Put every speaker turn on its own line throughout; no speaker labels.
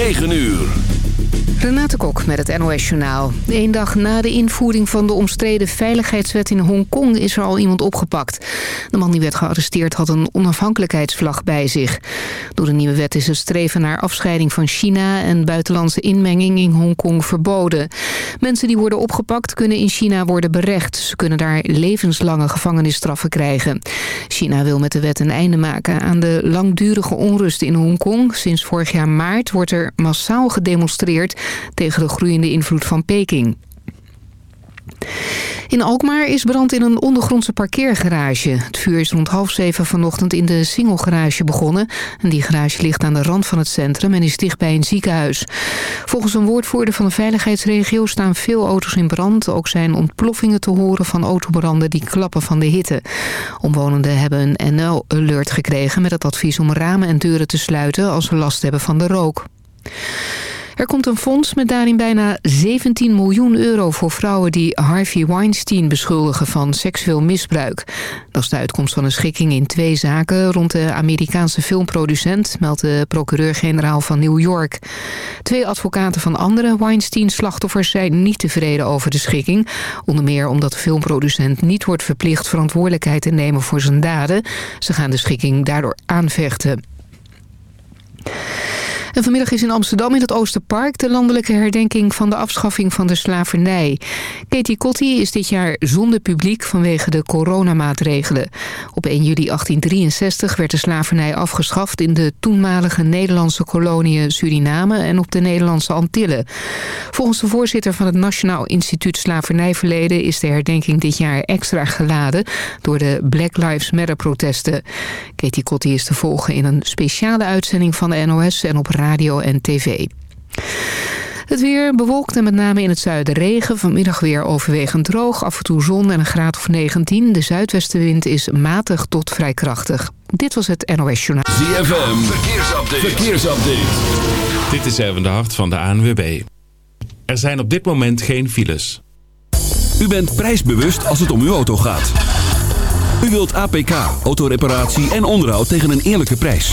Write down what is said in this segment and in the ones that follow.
9 uur.
Renate Kok met het NOS Journaal. Eén dag na de invoering van de omstreden veiligheidswet in Hongkong is er al iemand opgepakt. De man die werd gearresteerd had een onafhankelijkheidsvlag bij zich. Door de nieuwe wet is het streven naar afscheiding van China en buitenlandse inmenging in Hongkong verboden. Mensen die worden opgepakt kunnen in China worden berecht. Ze kunnen daar levenslange gevangenisstraffen krijgen. China wil met de wet een einde maken aan de langdurige onrust in Hongkong. Sinds vorig jaar maart wordt er massaal gedemonstreerd tegen de groeiende invloed van Peking. In Alkmaar is brand in een ondergrondse parkeergarage. Het vuur is rond half zeven vanochtend in de singelgarage begonnen. En die garage ligt aan de rand van het centrum en is dicht bij een ziekenhuis. Volgens een woordvoerder van de veiligheidsregio staan veel auto's in brand. Ook zijn ontploffingen te horen van autobranden die klappen van de hitte. Omwonenden hebben een NL-alert gekregen met het advies om ramen en deuren te sluiten als ze last hebben van de rook. Er komt een fonds met daarin bijna 17 miljoen euro voor vrouwen die Harvey Weinstein beschuldigen van seksueel misbruik. Dat is de uitkomst van een schikking in twee zaken rond de Amerikaanse filmproducent, meldt de procureur-generaal van New York. Twee advocaten van andere Weinstein-slachtoffers zijn niet tevreden over de schikking. Onder meer omdat de filmproducent niet wordt verplicht verantwoordelijkheid te nemen voor zijn daden. Ze gaan de schikking daardoor aanvechten. Vanmiddag is in Amsterdam in het Oosterpark de landelijke herdenking van de afschaffing van de slavernij. Katie Kotti is dit jaar zonder publiek vanwege de coronamaatregelen. Op 1 juli 1863 werd de slavernij afgeschaft in de toenmalige Nederlandse koloniën Suriname en op de Nederlandse Antillen. Volgens de voorzitter van het Nationaal Instituut Slavernijverleden is de herdenking dit jaar extra geladen door de Black Lives Matter protesten. Katie Kotti is te volgen in een speciale uitzending van de NOS en op radio en tv. Het weer bewolkt en met name in het zuiden regen. Vanmiddag weer overwegend droog, af en toe zon en een graad of 19. De zuidwestenwind is matig tot vrij krachtig. Dit was het NOS Journaal.
ZFM, verkeersupdate. verkeersupdate.
Dit is even de hart van de ANWB. Er zijn op dit moment geen files.
U bent prijsbewust als het om uw auto gaat. U wilt APK, autoreparatie en onderhoud tegen een eerlijke prijs.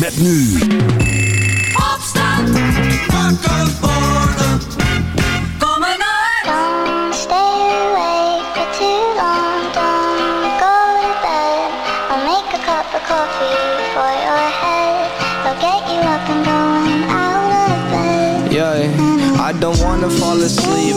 Met nu.
Opstand. Wakker worden. Kom maar naar.
Don't stay awake for too long. Don't go to bed. I'll make a cup of coffee for your head. I'll get you up and going out of bed.
Yeah. I don't wanna fall asleep,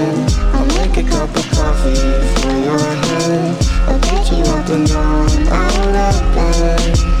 a cup of coffee for your head.
I'll get you up and down
out of bed.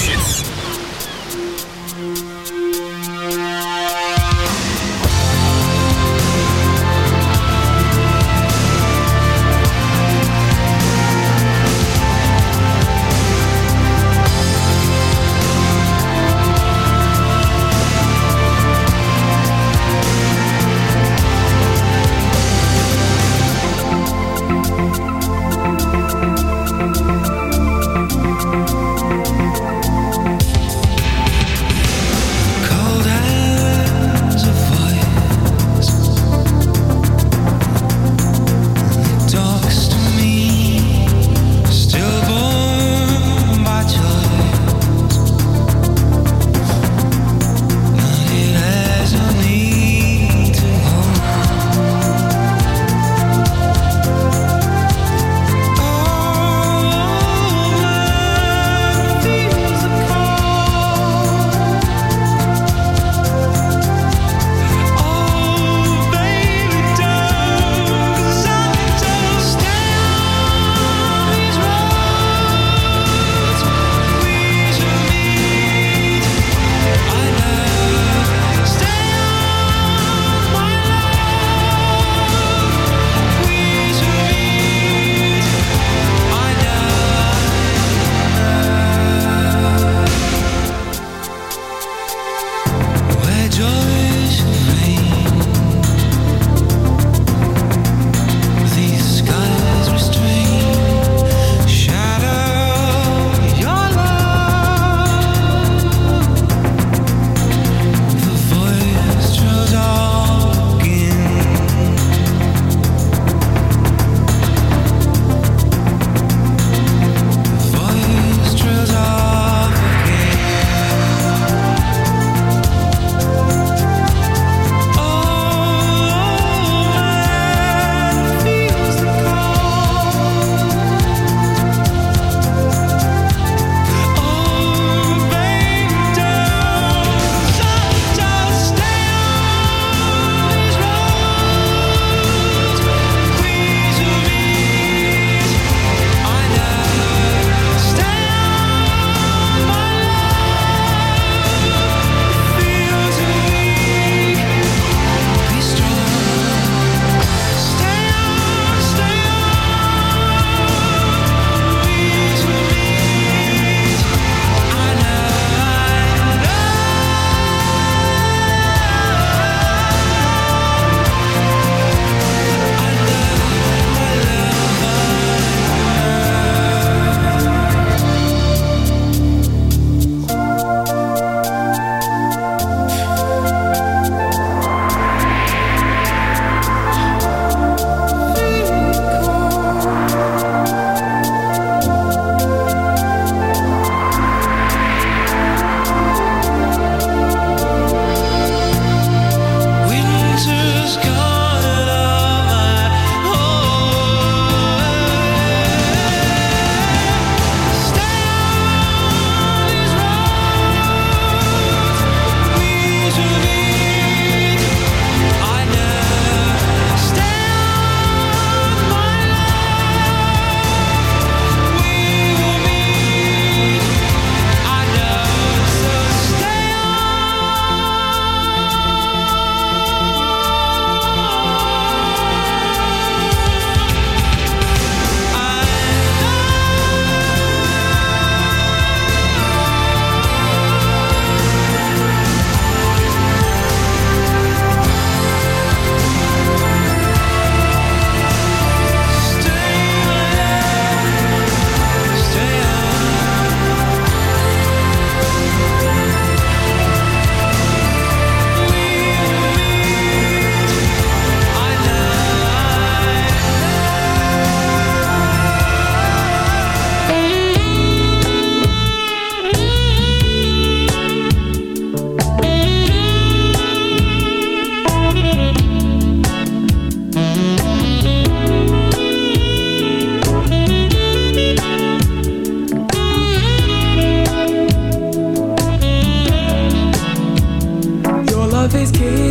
selfies keep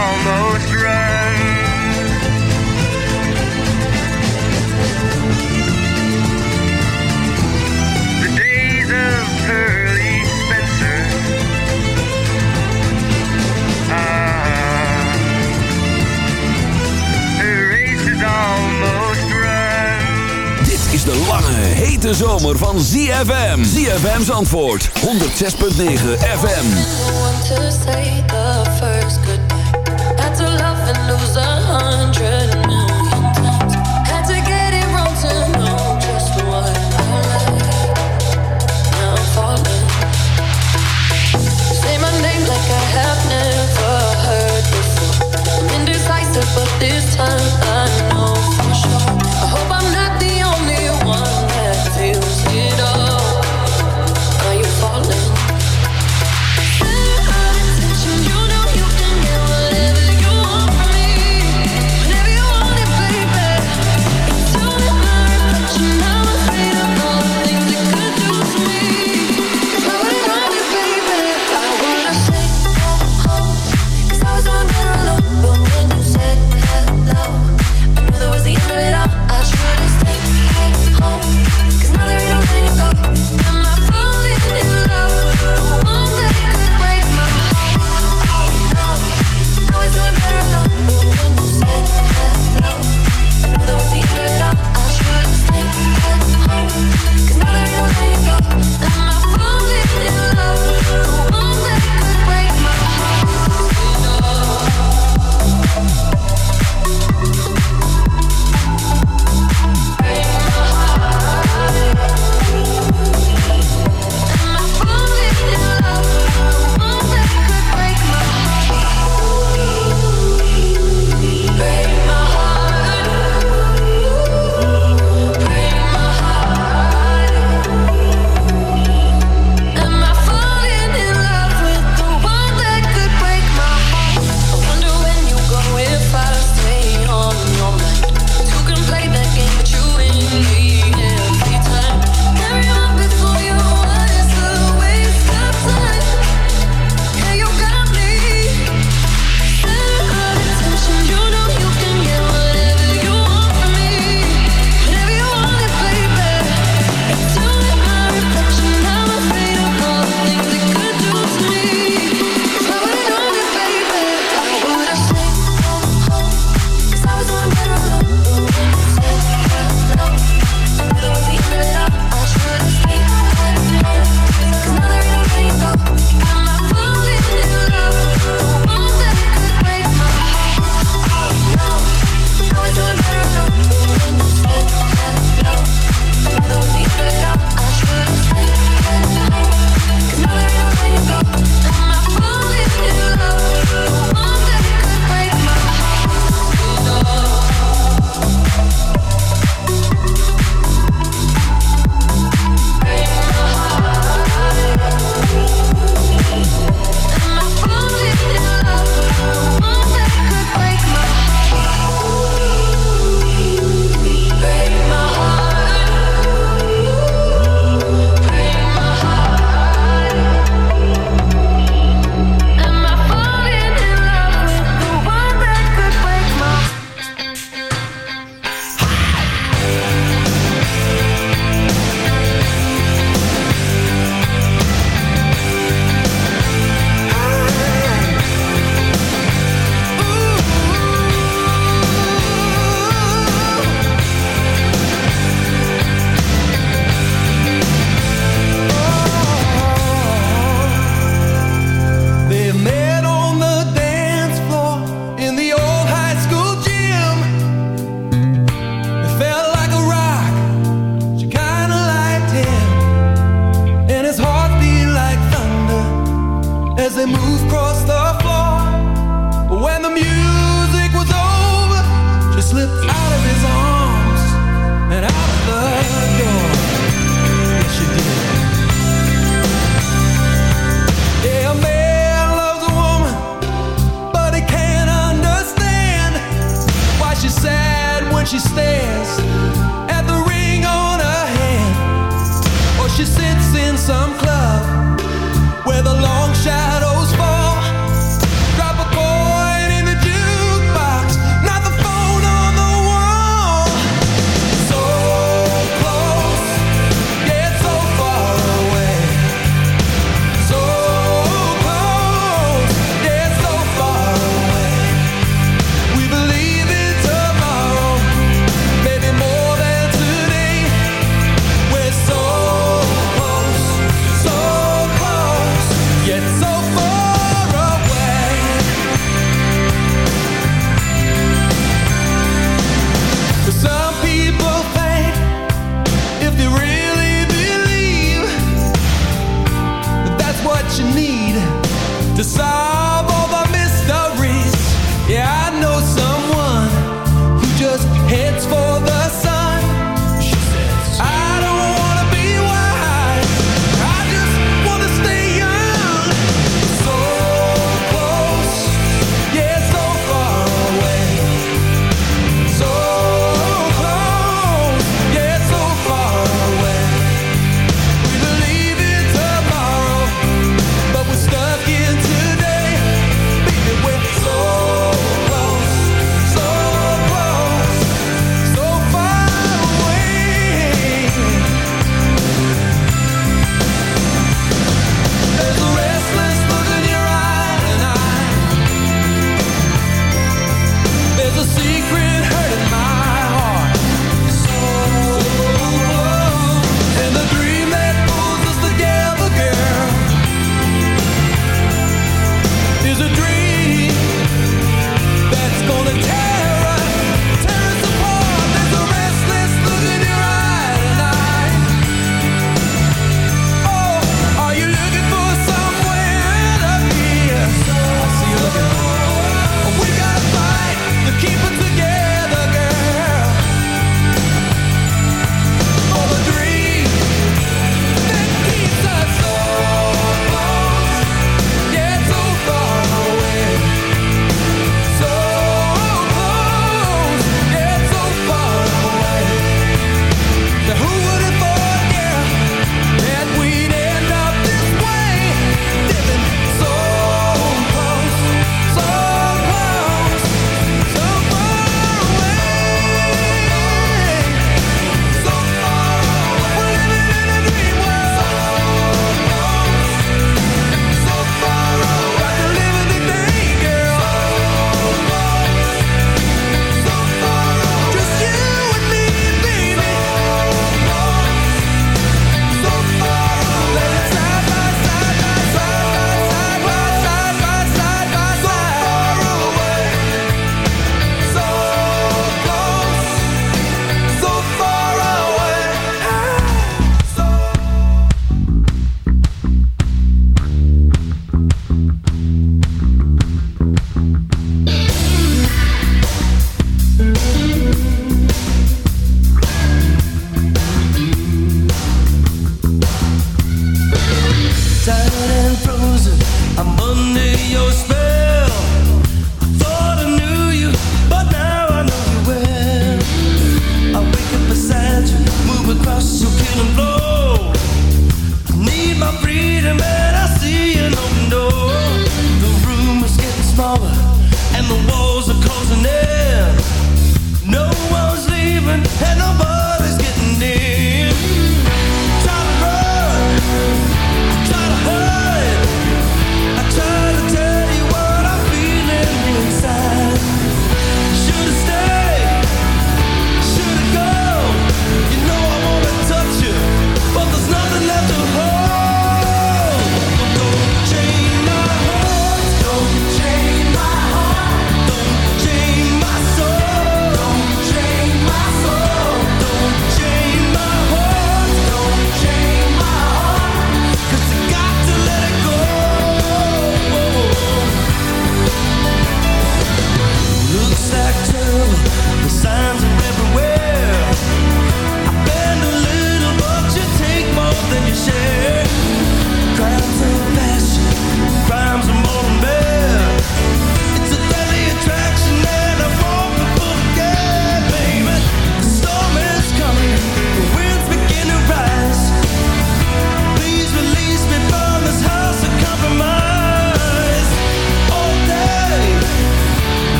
almost run.
The days of Pearly Spencer
are her race is almost run. Dit is de lange, hete zomer van ZFM. ZFM's antwoord 106.9 FM. But this time I know